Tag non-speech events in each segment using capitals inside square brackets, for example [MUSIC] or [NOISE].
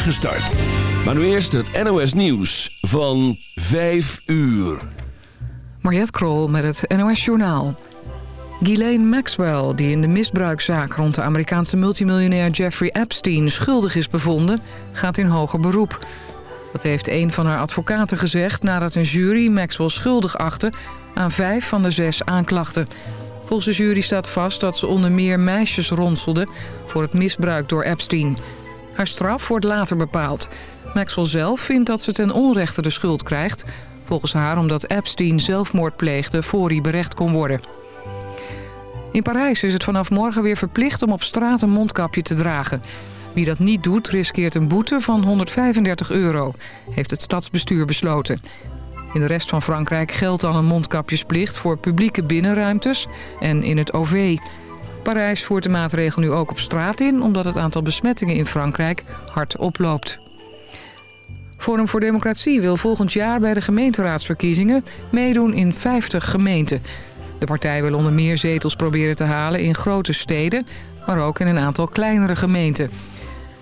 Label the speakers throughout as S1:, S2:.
S1: start. Maar nu eerst het NOS Nieuws van 5 uur.
S2: Mariette Krol met het NOS Journaal. Ghislaine Maxwell, die in de misbruikzaak rond de Amerikaanse multimiljonair Jeffrey Epstein schuldig is bevonden, gaat in hoger beroep. Dat heeft een van haar advocaten gezegd nadat een jury Maxwell schuldig achtte aan vijf van de zes aanklachten. Volgens de jury staat vast dat ze onder meer meisjes ronselde voor het misbruik door Epstein. Haar straf wordt later bepaald. Maxwell zelf vindt dat ze ten onrechte de schuld krijgt. Volgens haar omdat Epstein zelfmoord pleegde voor hij berecht kon worden. In Parijs is het vanaf morgen weer verplicht om op straat een mondkapje te dragen. Wie dat niet doet, riskeert een boete van 135 euro, heeft het stadsbestuur besloten. In de rest van Frankrijk geldt dan een mondkapjesplicht voor publieke binnenruimtes en in het OV. Parijs voert de maatregel nu ook op straat in... omdat het aantal besmettingen in Frankrijk hard oploopt. Forum voor Democratie wil volgend jaar bij de gemeenteraadsverkiezingen... meedoen in 50 gemeenten. De partij wil onder meer zetels proberen te halen in grote steden... maar ook in een aantal kleinere gemeenten.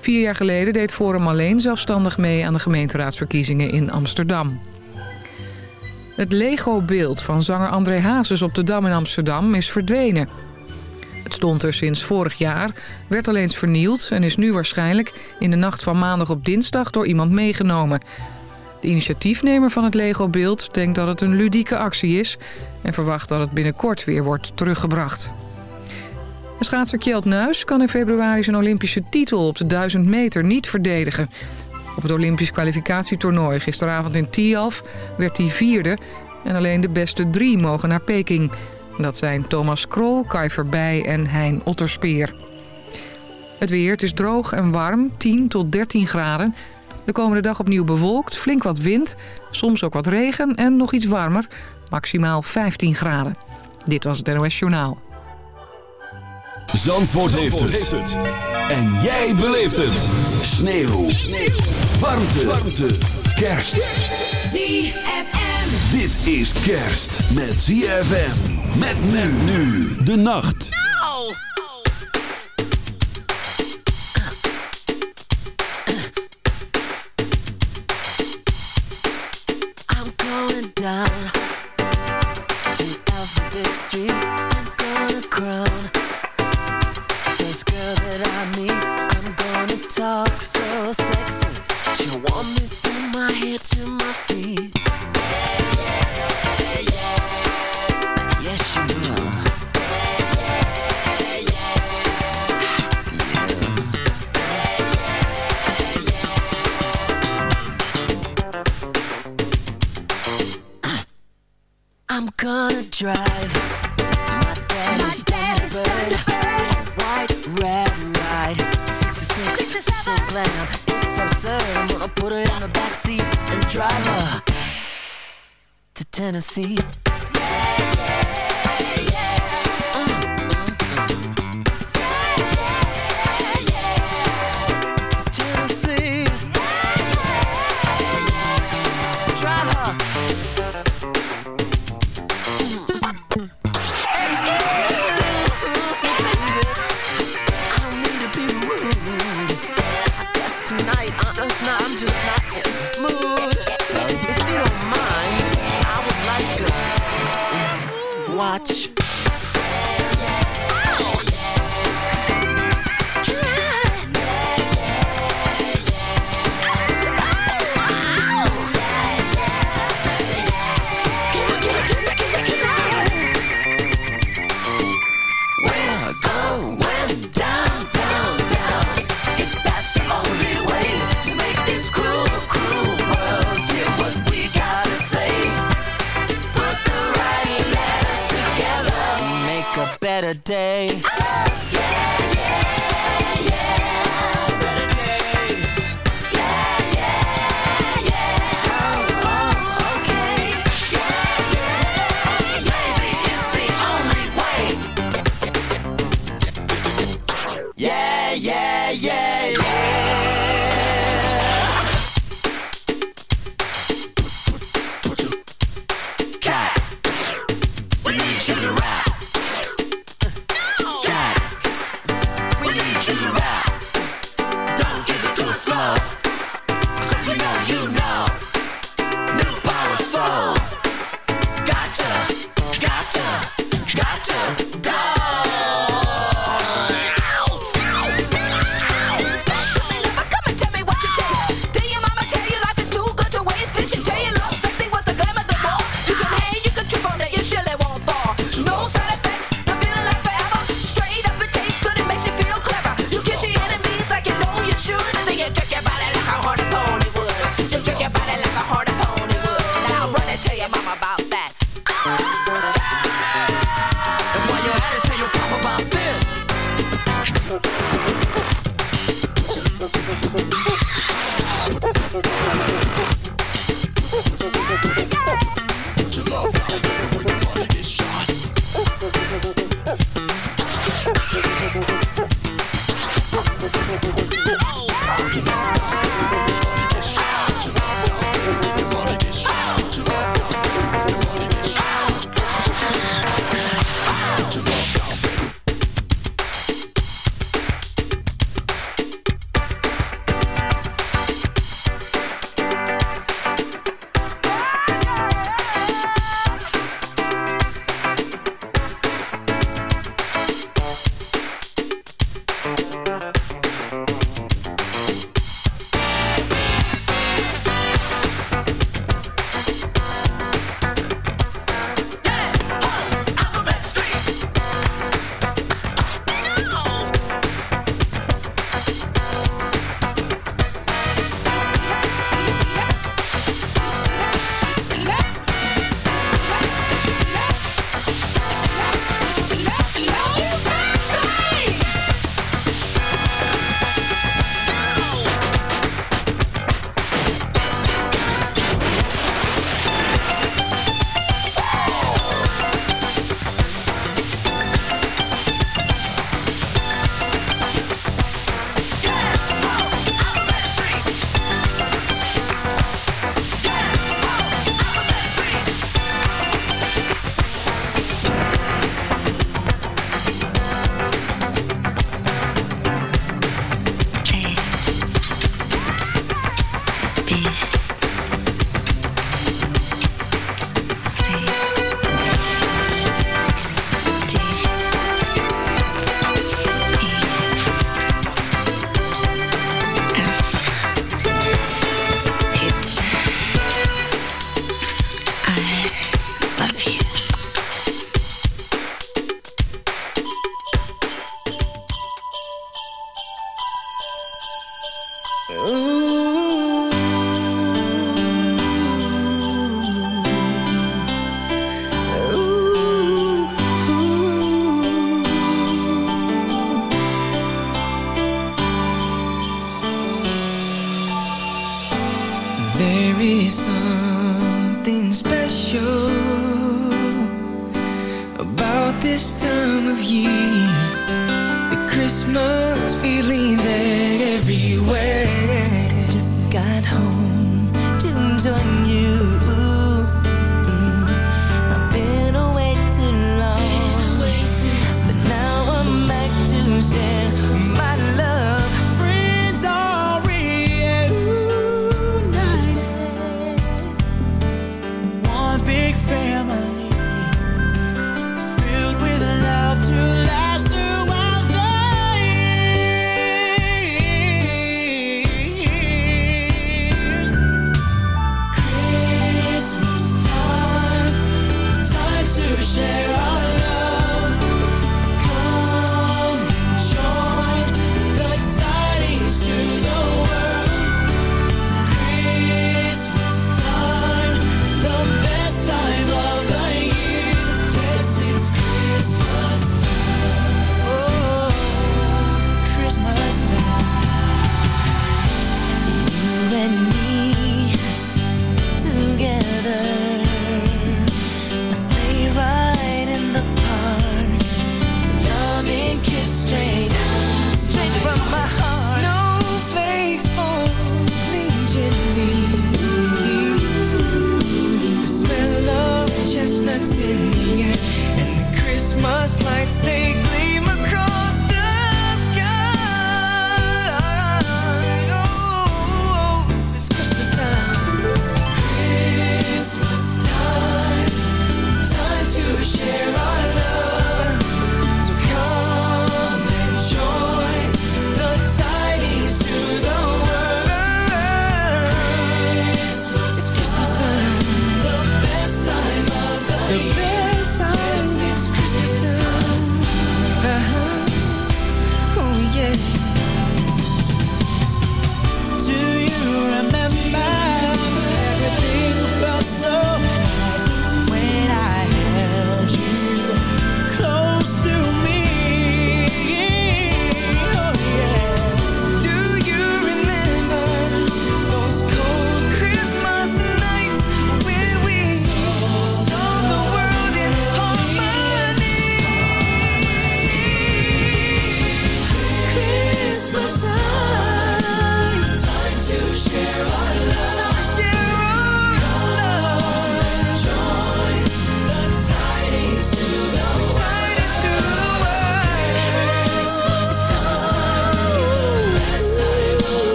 S2: Vier jaar geleden deed Forum alleen zelfstandig mee aan de gemeenteraadsverkiezingen in Amsterdam. Het Lego-beeld van zanger André Hazes op de Dam in Amsterdam is verdwenen. Stond er sinds vorig jaar, werd al eens vernield... en is nu waarschijnlijk in de nacht van maandag op dinsdag door iemand meegenomen. De initiatiefnemer van het Lego-beeld denkt dat het een ludieke actie is... en verwacht dat het binnenkort weer wordt teruggebracht. De schaatser Kjeld Nuis kan in februari zijn Olympische titel op de 1000 meter niet verdedigen. Op het Olympisch kwalificatietoernooi gisteravond in Tialf werd hij vierde... en alleen de beste drie mogen naar Peking... Dat zijn Thomas Krol, Kai Verbij en Hein Otterspeer. Het weer, het is droog en warm, 10 tot 13 graden. De komende dag opnieuw bewolkt, flink wat wind, soms ook wat regen en nog iets warmer. Maximaal 15 graden. Dit was het NOS Journaal.
S1: Zandvoort, heeft, het. En jij beleeft het. Sneeuw. Sneeuw. Warmte. Warmte. Kerst.
S3: ZFM.
S1: Dit is kerst met ZFM. Met men nu de nacht.
S4: I'm going down to Alphabet Street. I'm gonna crown first girl that I meet. I'm gonna talk so sexy. She'll want me head to my feet. Yes, she will. I'm gonna drive my daddy's. White, red, right. 66, so glam. It's I'm gonna put her in the backseat and drive her to. Tennessee. Tonight. Uh, I'm just not, I'm just not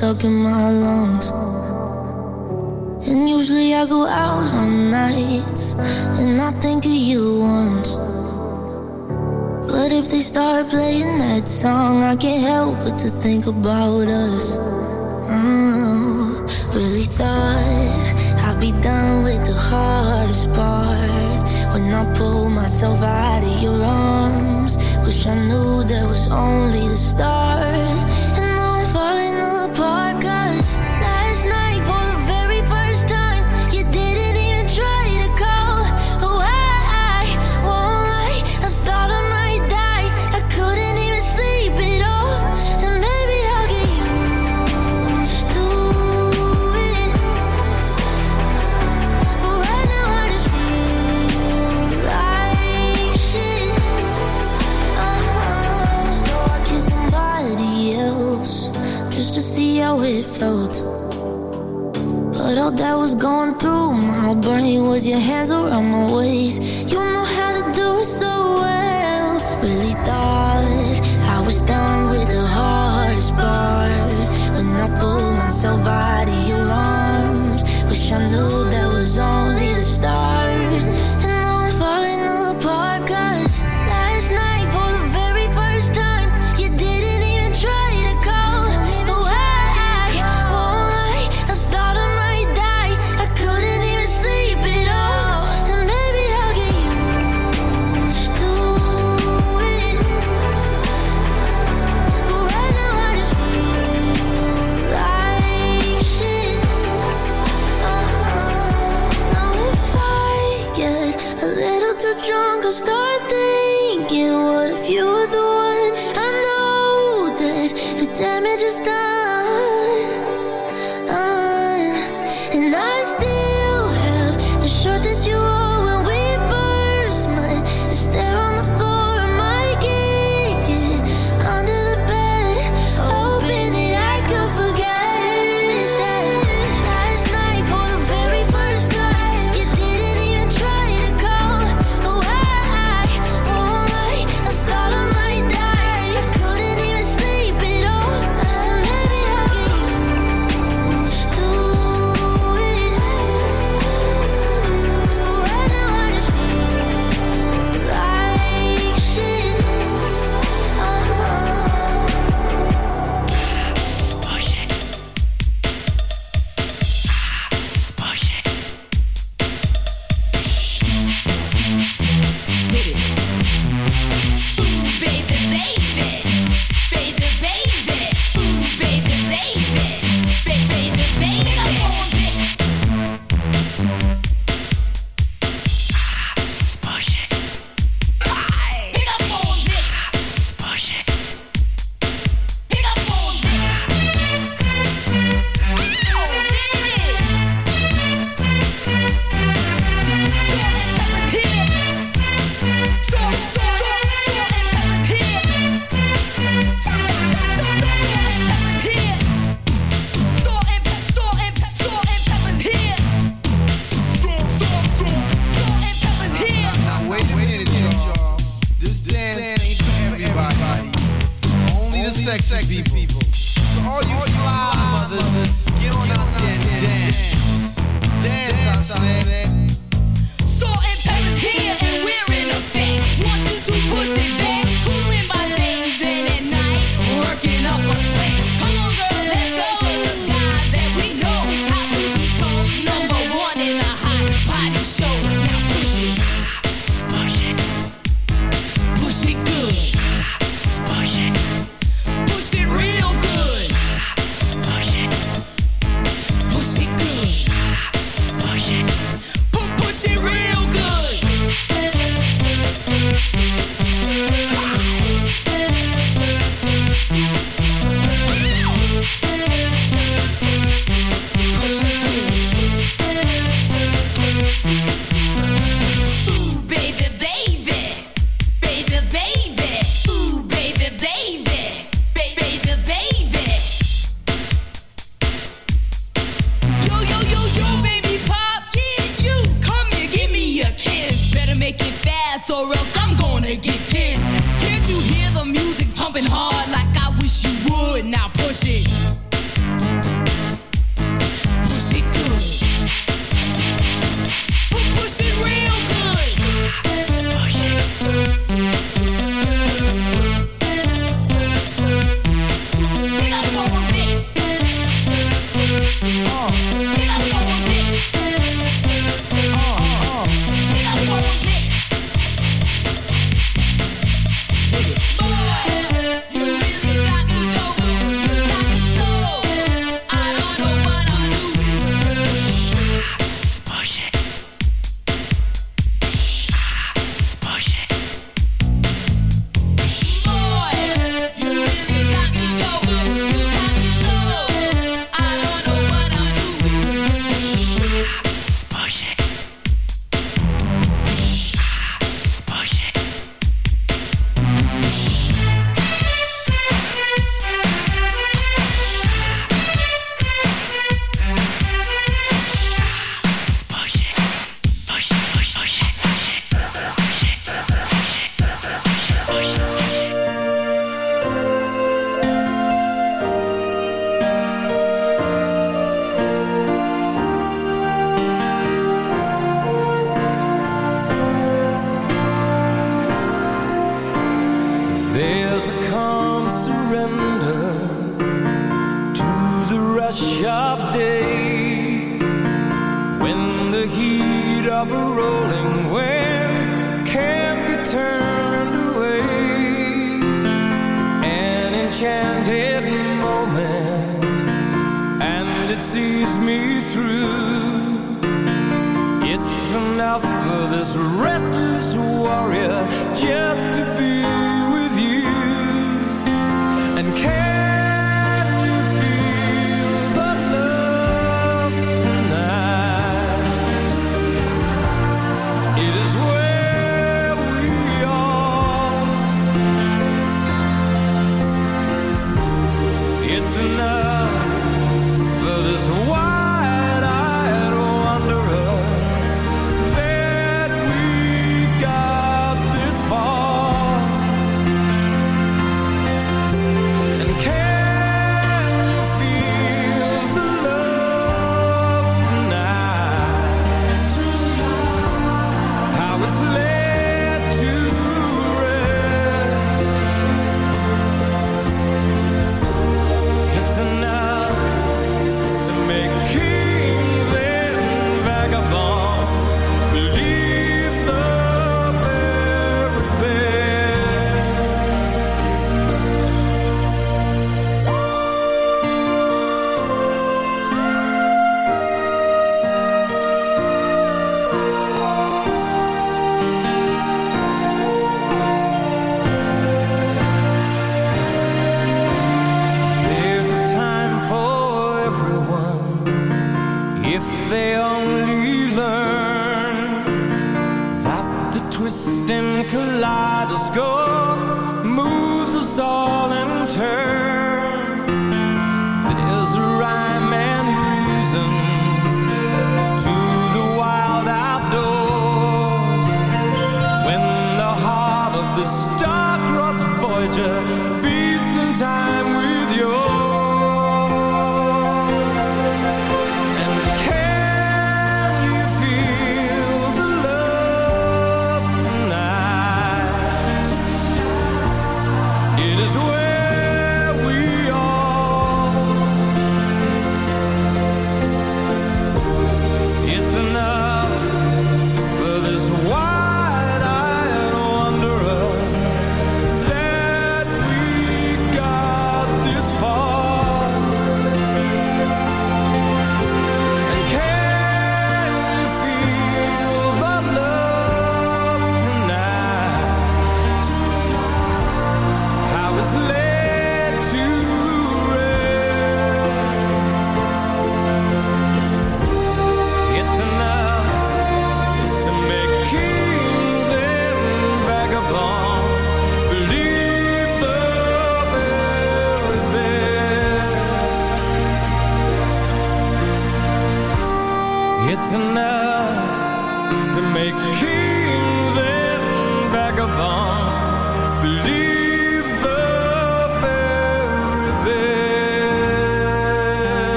S5: stuck in my lungs. Cause your hands around my waist You know how to do it so well. Really thought I was done with the hardest part. When I pulled myself out
S3: this
S6: restless warrior just twisting kaleidoscope moves us all in turn.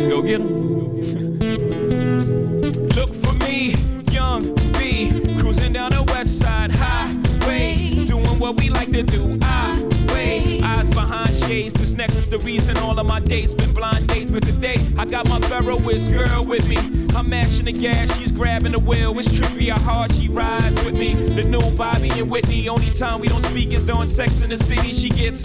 S6: Let's go get 'em. [LAUGHS] Look for me, young B, cruising down the west side highway, doing what we like to do. I wait, eyes behind shades. This necklace, the reason all of my dates been blind dates. But today, I got my Ferroist girl with me. I'm mashing the gas, she's grabbing the wheel. It's trippy how hard she rides with me. The new Bobby and Whitney. Only time we don't speak is during sex in the city. She gets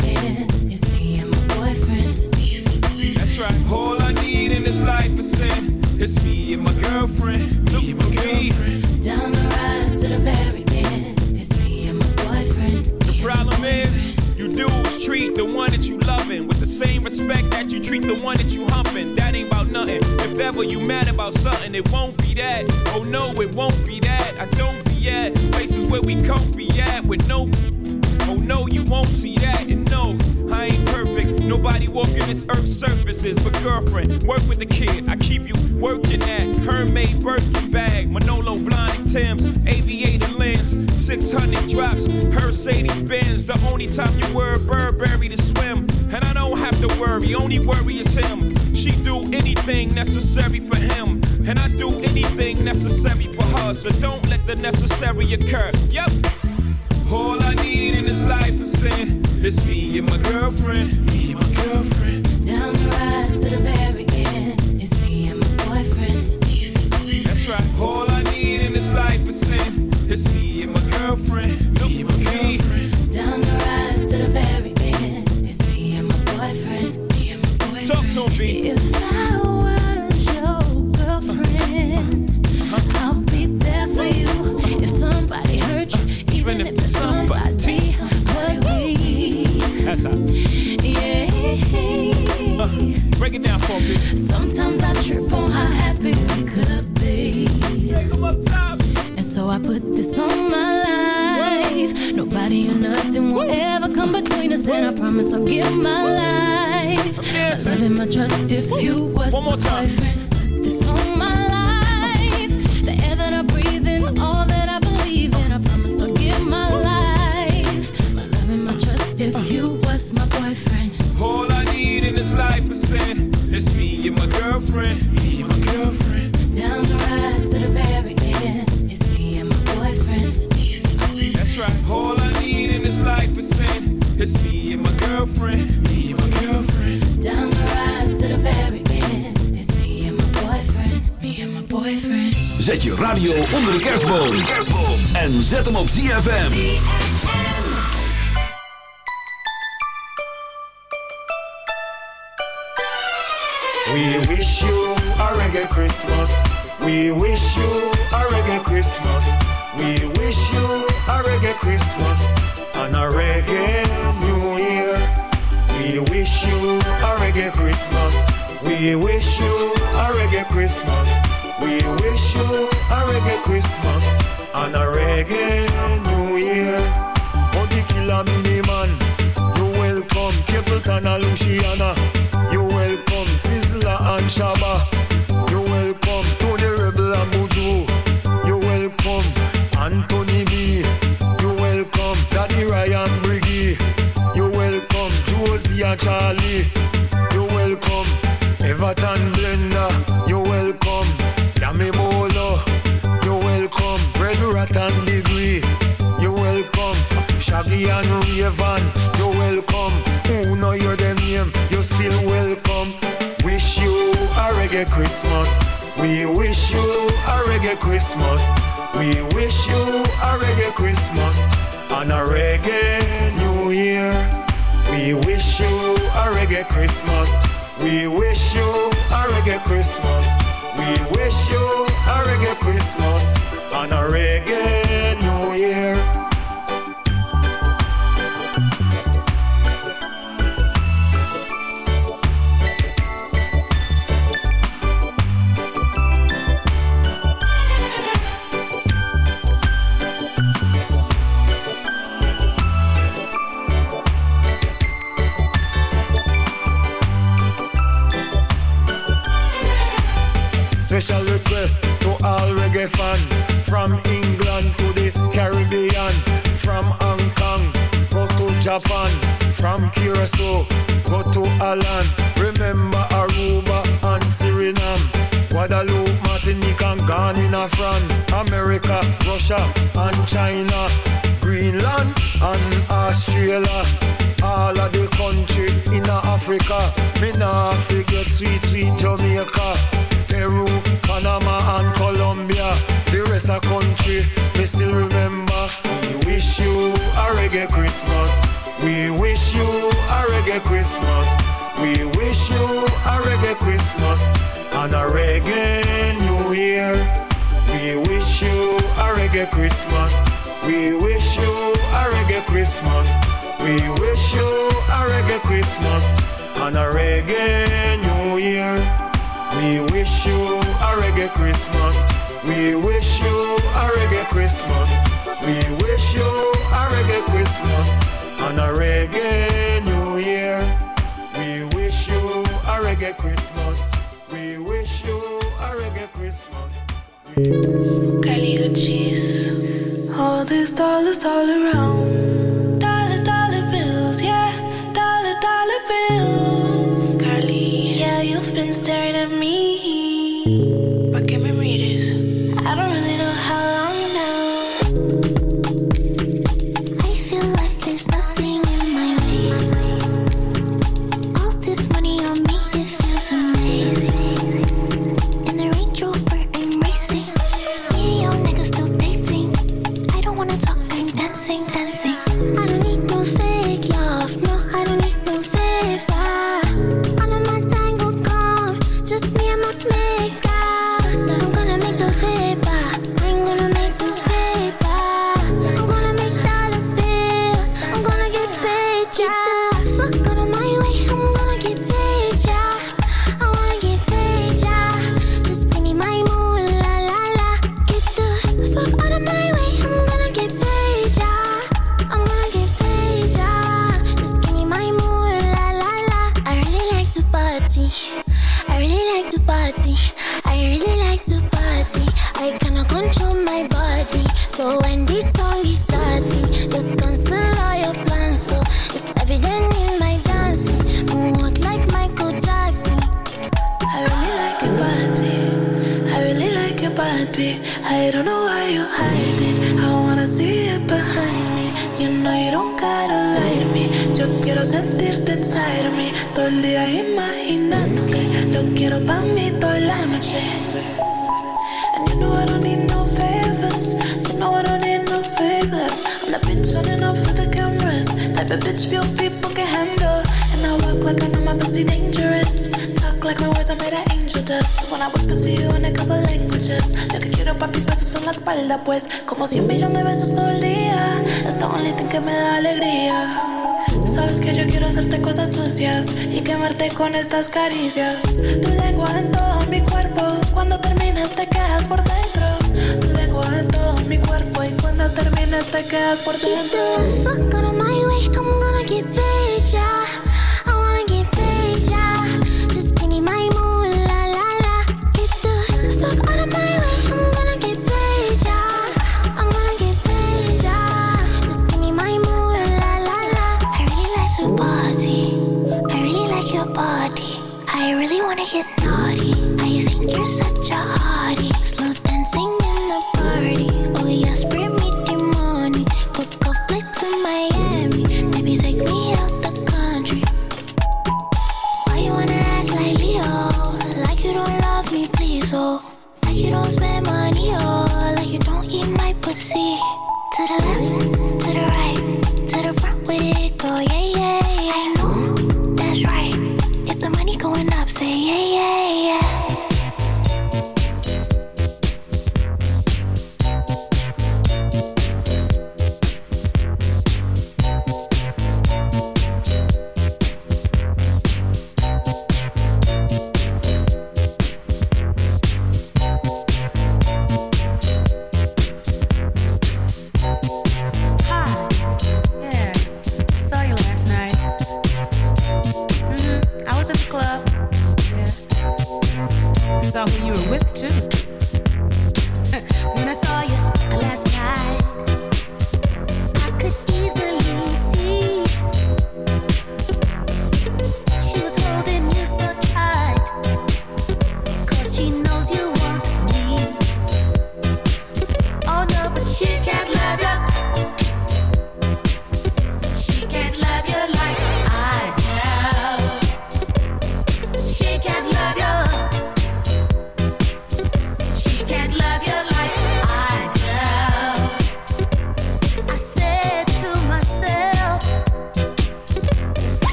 S6: right. All I need in this life is sin. It's me and my girlfriend. Look for me.
S7: Down the ride to the very end. It's me and my boyfriend.
S6: The problem is, you dudes treat the one that you loving with the same respect that you treat the one that you humping. That ain't about nothing. If
S8: Whenever you mad about something, it won't be that. Oh no, it won't be that. I don't be at places where we comfy at with no. Oh no, you won't see that. And Nobody walking this earth's surfaces. But girlfriend, work with the kid. I keep you working at Hermès Birkin bag, Manolo Blahnik Tim's, aviator lens, 600 drops, Mercedes Benz. The only time you wear Burberry to swim. And I don't have to worry, only worry is him. She do anything necessary for him. And I do anything necessary for her. So don't let the necessary occur. Yep. All I need in this life is sin. It's. Me and my girlfriend.
S9: We wish you a reggae Christmas and a reggae New Year. Oh, Bounty Killer Beenie Man, you welcome Capleton and Luciano. You welcome Sizzla and Shabba. You welcome Tony Rebel and Buju. You welcome Anthony B. You welcome Daddy Ryan Briggy. You welcome Josie and Charlie. You welcome Everton Raven. You welcome. Who know your name? you're still welcome. Wish you a reggae Christmas. We wish you a reggae Christmas. We wish you a reggae Christmas and a reggae Australia. All of the country in Africa, me nah forget sweet, sweet Jamaica. Peru, Panama and Colombia. The rest of country, me still remember. We wish you a reggae Christmas. We wish you a reggae Christmas. We wish you a reggae Christmas and a reggae New Year. We wish you a reggae Christmas. We wish you a reggae Christmas. We wish you a reggae Christmas and a reggae New Year. We wish you a reggae Christmas. We wish you a reggae Christmas. We wish you a reggae Christmas and a reggae New Year. We wish you a reggae Christmas. We wish you a reggae Christmas.
S3: All these dollars all around been staring at me. pues como cien millones de besos todo el día. Hasta un litro que me da alegría. Sabes que yo quiero hacerte cosas sucias y quemarte con estas caricias. Tu lengua en todo mi cuerpo, cuando terminas te quedas por dentro. Tu lengua en todo mi cuerpo y cuando terminas te quedas por dentro.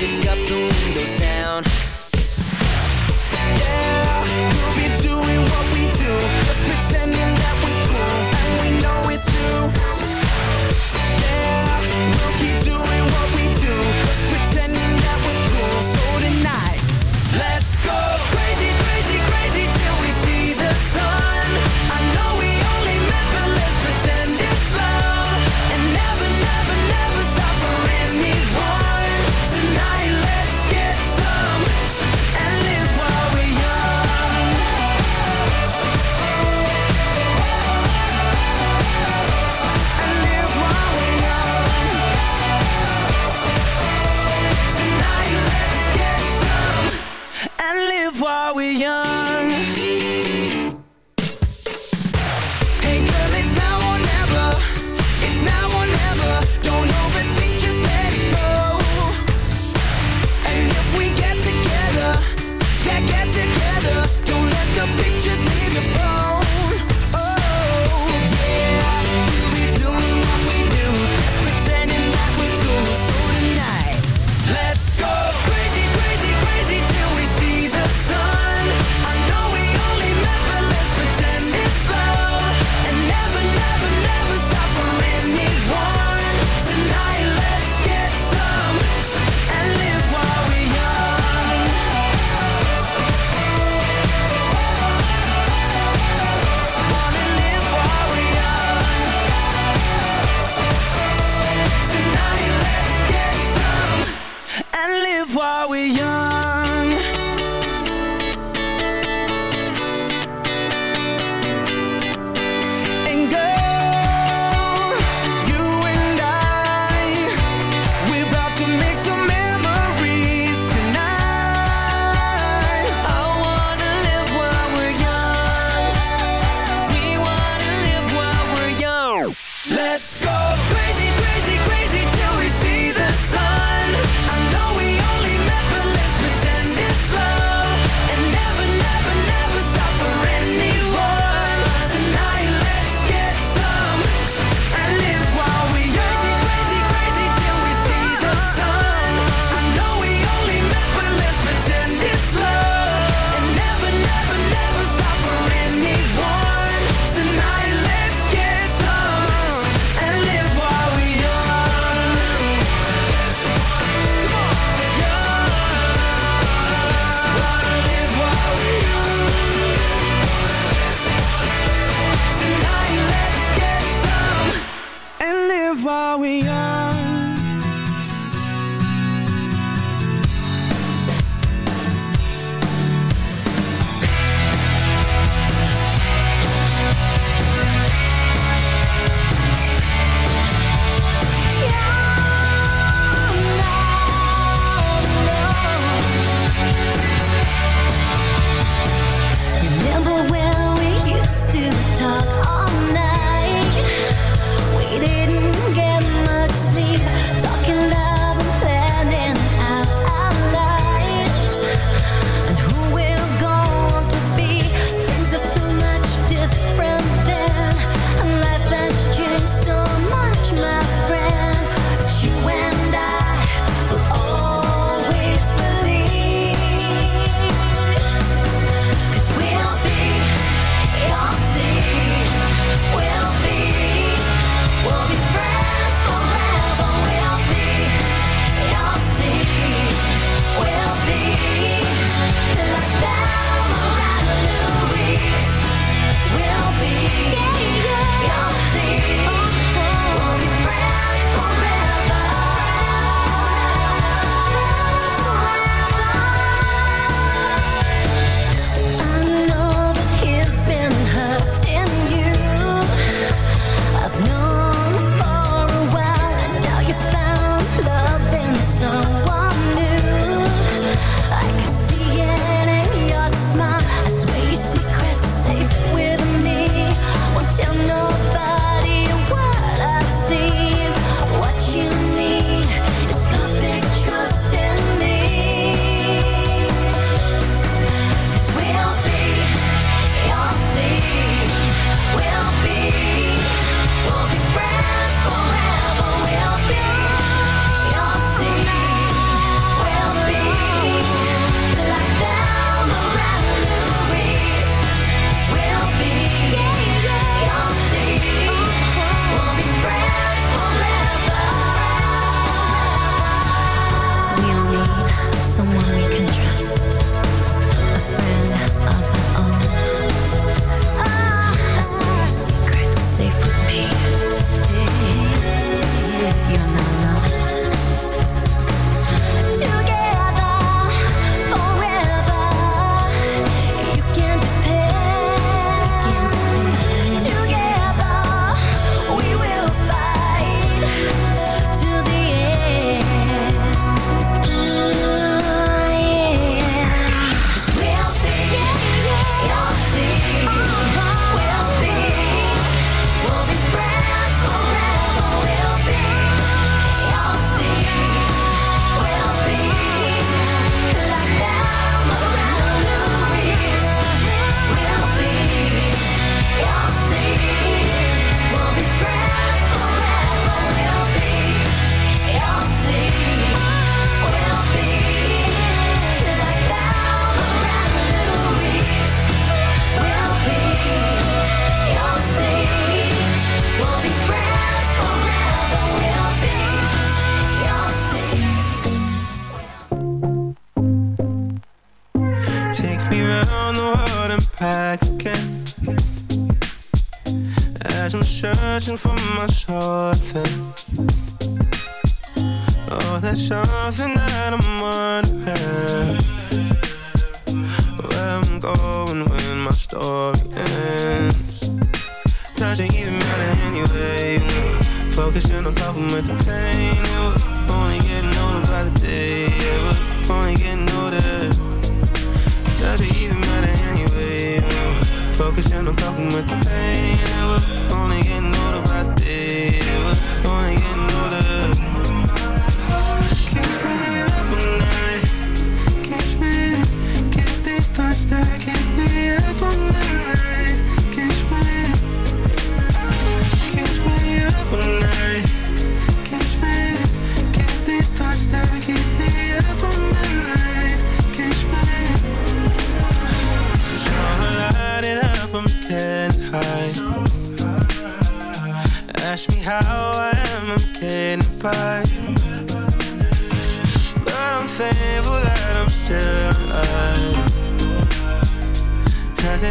S5: up,
S10: the
S11: windows down. Yeah, we'll be doing what we do. Let's pretend.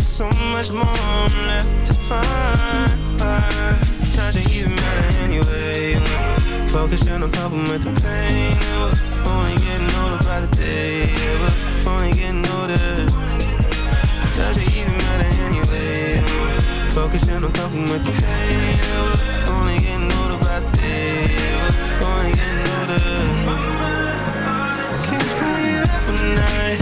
S11: so
S12: much more left to find. Doesn't even matter anyway. Focusing on coping with the pain. Yeah, only getting older by the day. Yeah, only getting older. Does it even matter anyway. Focusing on coping with the pain. Yeah, only getting older by the day. Yeah, only getting older. Can't stay up at night.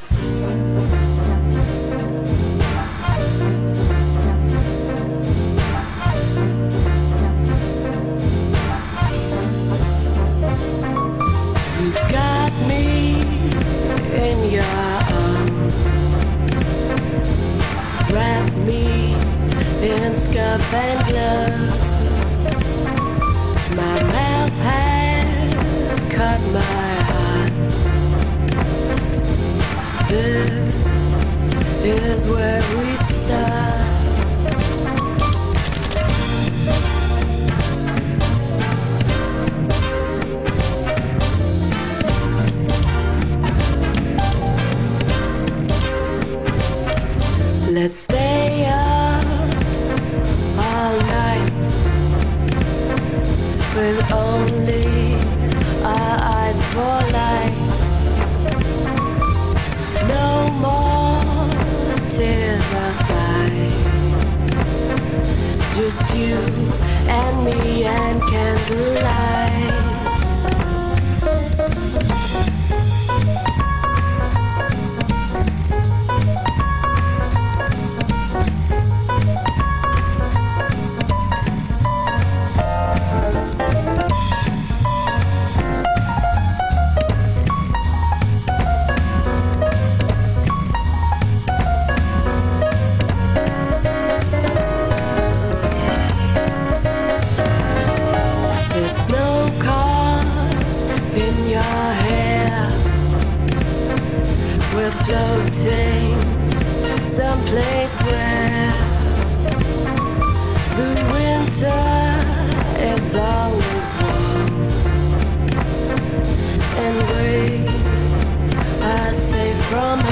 S13: from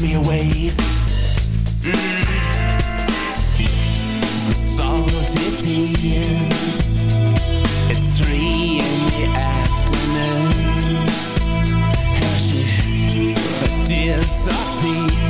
S14: me a wave. Mm. Salted tears. It's three in the afternoon. How she
S15: disappears.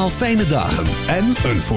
S1: Al fijne dagen en een